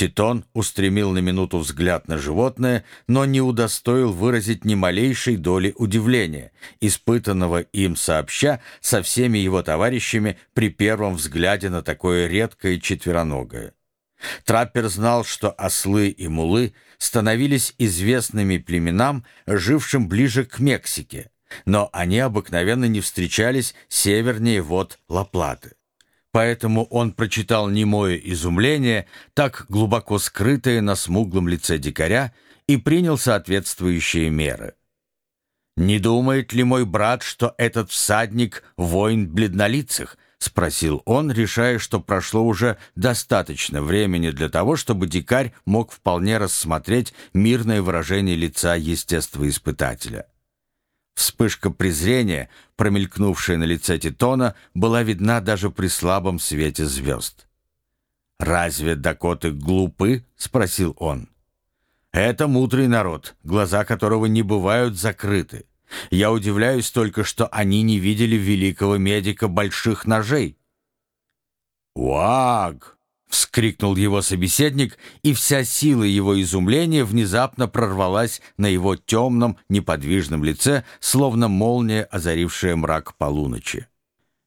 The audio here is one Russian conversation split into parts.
Титон устремил на минуту взгляд на животное, но не удостоил выразить ни малейшей доли удивления, испытанного им сообща со всеми его товарищами при первом взгляде на такое редкое четвероногое. Траппер знал, что ослы и мулы становились известными племенам, жившим ближе к Мексике, но они обыкновенно не встречались севернее вод Ла-Платы. Поэтому он прочитал немое изумление, так глубоко скрытое на смуглом лице дикаря, и принял соответствующие меры. «Не думает ли мой брат, что этот всадник — воин бледнолицых?» — спросил он, решая, что прошло уже достаточно времени для того, чтобы дикарь мог вполне рассмотреть мирное выражение лица естествоиспытателя. Вспышка презрения, промелькнувшая на лице Титона, была видна даже при слабом свете звезд. «Разве дакоты глупы?» — спросил он. «Это мудрый народ, глаза которого не бывают закрыты. Я удивляюсь только, что они не видели великого медика больших ножей». «Уаг!» — вскрикнул его собеседник, и вся сила его изумления внезапно прорвалась на его темном, неподвижном лице, словно молния, озарившая мрак полуночи.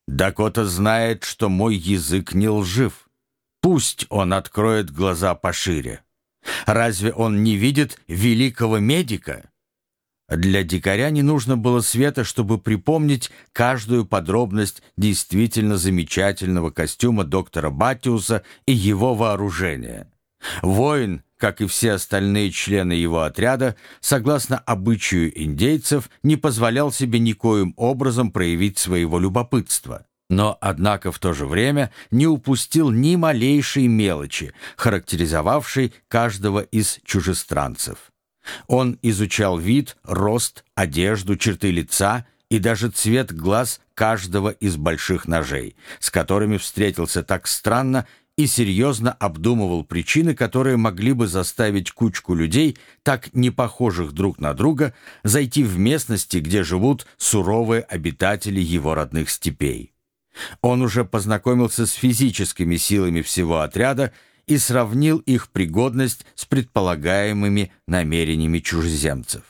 «Дакота знает, что мой язык не лжив. Пусть он откроет глаза пошире. Разве он не видит великого медика?» Для дикаря не нужно было света, чтобы припомнить каждую подробность действительно замечательного костюма доктора Батиуса и его вооружения. Воин, как и все остальные члены его отряда, согласно обычаю индейцев, не позволял себе никоим образом проявить своего любопытства. Но, однако, в то же время не упустил ни малейшей мелочи, характеризовавшей каждого из чужестранцев. Он изучал вид, рост, одежду, черты лица и даже цвет глаз каждого из больших ножей, с которыми встретился так странно и серьезно обдумывал причины, которые могли бы заставить кучку людей, так не похожих друг на друга, зайти в местности, где живут суровые обитатели его родных степей. Он уже познакомился с физическими силами всего отряда и сравнил их пригодность с предполагаемыми намерениями чужеземцев.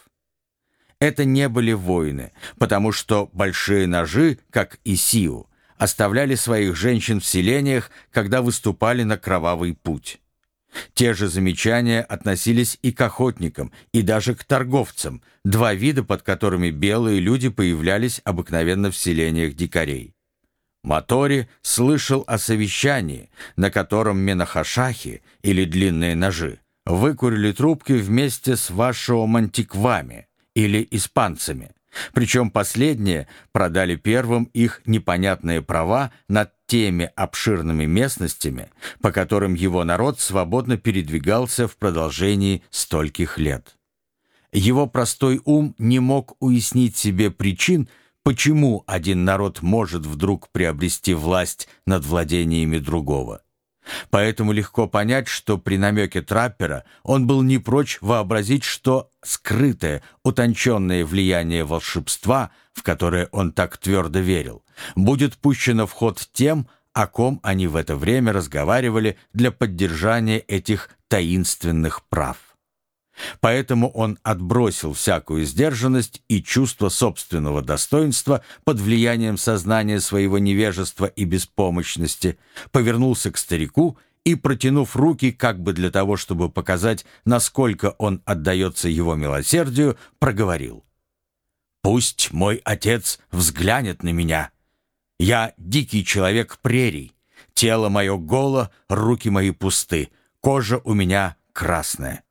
Это не были воины, потому что большие ножи, как и Сиу, оставляли своих женщин в селениях, когда выступали на кровавый путь. Те же замечания относились и к охотникам, и даже к торговцам, два вида, под которыми белые люди появлялись обыкновенно в селениях дикарей. Матори слышал о совещании, на котором Менахашахи, или длинные ножи, выкурили трубки вместе с вашего мантиквами, или испанцами. Причем последние продали первым их непонятные права над теми обширными местностями, по которым его народ свободно передвигался в продолжении стольких лет. Его простой ум не мог уяснить себе причин, почему один народ может вдруг приобрести власть над владениями другого. Поэтому легко понять, что при намеке траппера он был не прочь вообразить, что скрытое, утонченное влияние волшебства, в которое он так твердо верил, будет пущено в ход тем, о ком они в это время разговаривали для поддержания этих таинственных прав. Поэтому он отбросил всякую сдержанность и чувство собственного достоинства под влиянием сознания своего невежества и беспомощности, повернулся к старику и, протянув руки как бы для того, чтобы показать, насколько он отдается его милосердию, проговорил. «Пусть мой отец взглянет на меня. Я дикий человек прерий, тело мое голо, руки мои пусты, кожа у меня красная».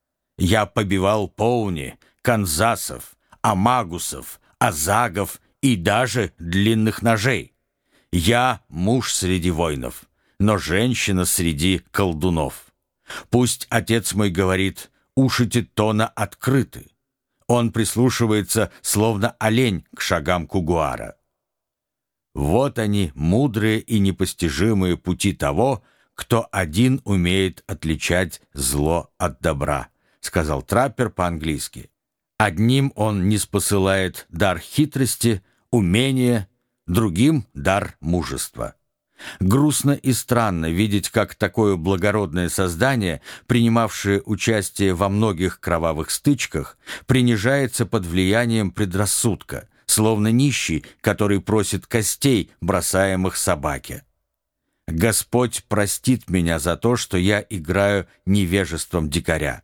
Я побивал Поуни, Канзасов, Амагусов, Азагов и даже длинных ножей. Я муж среди воинов, но женщина среди колдунов. Пусть отец мой говорит, уши Титона открыты. Он прислушивается, словно олень, к шагам Кугуара. Вот они, мудрые и непостижимые пути того, кто один умеет отличать зло от добра сказал траппер по-английски. Одним он не спосылает дар хитрости, умения, другим — дар мужества. Грустно и странно видеть, как такое благородное создание, принимавшее участие во многих кровавых стычках, принижается под влиянием предрассудка, словно нищий, который просит костей, бросаемых собаке. Господь простит меня за то, что я играю невежеством дикаря,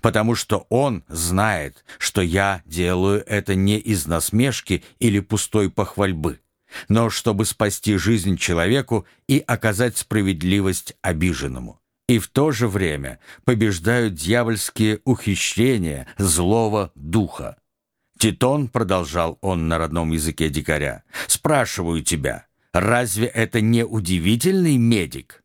потому что Он знает, что я делаю это не из насмешки или пустой похвальбы, но чтобы спасти жизнь человеку и оказать справедливость обиженному. И в то же время побеждают дьявольские ухищрения злого духа. Титон, продолжал он на родном языке дикаря, спрашиваю тебя, разве это не удивительный медик?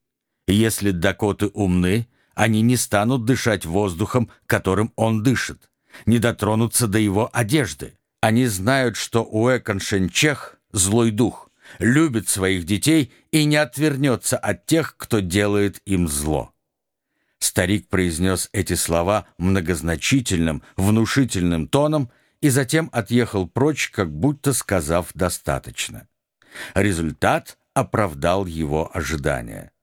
Если дакоты умны, они не станут дышать воздухом, которым он дышит, не дотронутся до его одежды. Они знают, что Уэконшенчех злой дух, любит своих детей и не отвернется от тех, кто делает им зло. Старик произнес эти слова многозначительным, внушительным тоном и затем отъехал прочь, как будто сказав «достаточно». Результат оправдал его ожидания.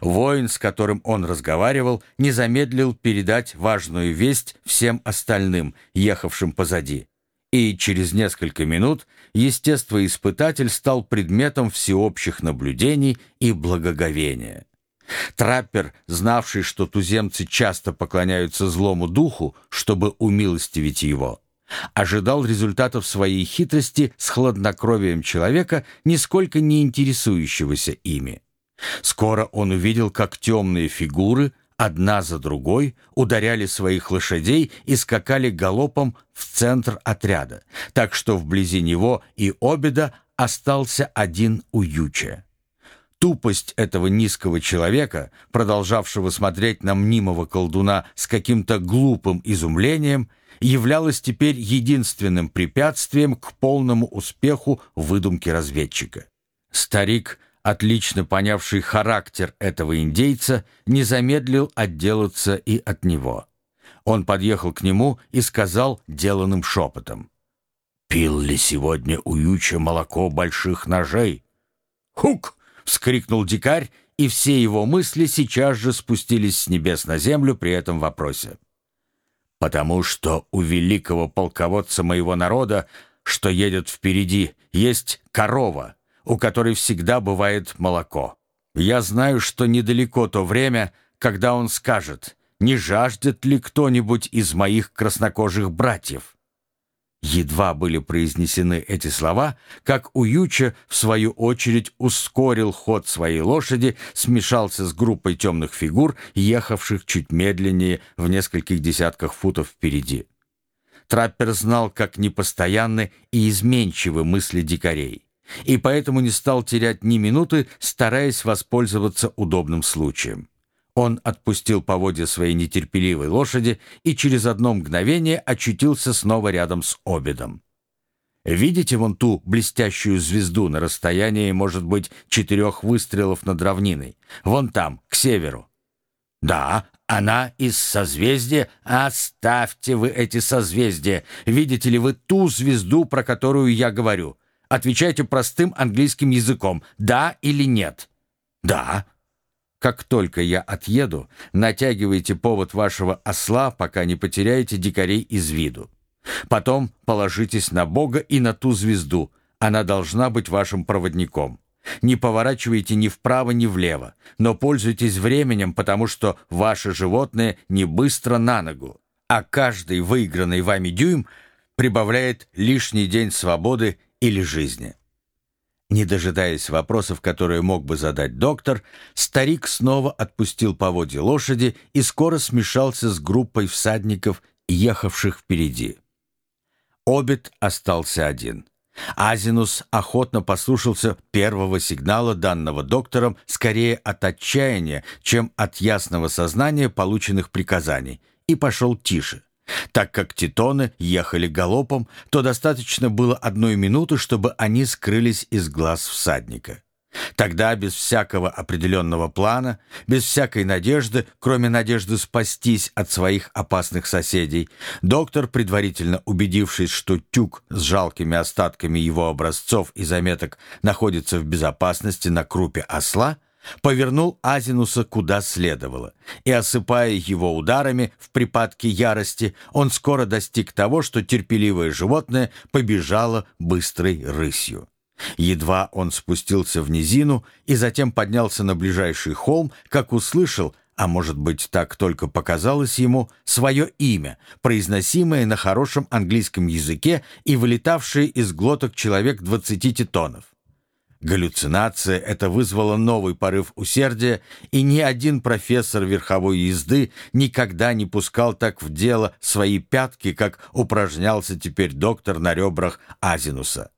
Воин, с которым он разговаривал, не замедлил передать важную весть всем остальным, ехавшим позади и через несколько минут естествоиспытатель стал предметом всеобщих наблюдений и благоговения. Траппер, знавший, что туземцы часто поклоняются злому духу, чтобы умилостивить его, ожидал результатов своей хитрости с хладнокровием человека, нисколько не интересующегося ими. Скоро он увидел, как темные фигуры – одна за другой ударяли своих лошадей и скакали галопом в центр отряда, так что вблизи него и обеда остался один уюче. Тупость этого низкого человека, продолжавшего смотреть на мнимого колдуна с каким-то глупым изумлением, являлась теперь единственным препятствием к полному успеху выдумки разведчика. Старик – отлично понявший характер этого индейца, не замедлил отделаться и от него. Он подъехал к нему и сказал деланным шепотом. «Пил ли сегодня уюча молоко больших ножей?» «Хук!» — вскрикнул дикарь, и все его мысли сейчас же спустились с небес на землю при этом вопросе. «Потому что у великого полководца моего народа, что едет впереди, есть корова, у которой всегда бывает молоко. Я знаю, что недалеко то время, когда он скажет, не жаждет ли кто-нибудь из моих краснокожих братьев. Едва были произнесены эти слова, как Уюча, в свою очередь, ускорил ход своей лошади, смешался с группой темных фигур, ехавших чуть медленнее в нескольких десятках футов впереди. Траппер знал, как непостоянны и изменчивы мысли дикарей и поэтому не стал терять ни минуты, стараясь воспользоваться удобным случаем. Он отпустил поводья своей нетерпеливой лошади и через одно мгновение очутился снова рядом с обедом. Видите вон ту блестящую звезду на расстоянии, может быть, четырех выстрелов над равниной? Вон там, к северу. Да, она из созвездия. Оставьте вы эти созвездия. Видите ли вы ту звезду, про которую я говорю? Отвечайте простым английским языком, да или нет. Да. Как только я отъеду, натягивайте повод вашего осла, пока не потеряете дикарей из виду. Потом положитесь на Бога и на ту звезду. Она должна быть вашим проводником. Не поворачивайте ни вправо, ни влево, но пользуйтесь временем, потому что ваше животное не быстро на ногу, а каждый выигранный вами дюйм прибавляет лишний день свободы или жизни. Не дожидаясь вопросов, которые мог бы задать доктор, старик снова отпустил поводья лошади и скоро смешался с группой всадников, ехавших впереди. Обед остался один. Азинус охотно послушался первого сигнала, данного доктором, скорее от отчаяния, чем от ясного сознания полученных приказаний, и пошел тише. Так как титоны ехали галопом, то достаточно было одной минуты, чтобы они скрылись из глаз всадника. Тогда без всякого определенного плана, без всякой надежды, кроме надежды спастись от своих опасных соседей, доктор, предварительно убедившись, что тюк с жалкими остатками его образцов и заметок находится в безопасности на крупе осла, повернул Азинуса куда следовало, и, осыпая его ударами в припадке ярости, он скоро достиг того, что терпеливое животное побежало быстрой рысью. Едва он спустился в низину и затем поднялся на ближайший холм, как услышал, а может быть так только показалось ему, свое имя, произносимое на хорошем английском языке и вылетавшее из глоток человек двадцати титонов. Галлюцинация это вызвала новый порыв усердия, и ни один профессор верховой езды никогда не пускал так в дело свои пятки, как упражнялся теперь доктор на ребрах Азинуса.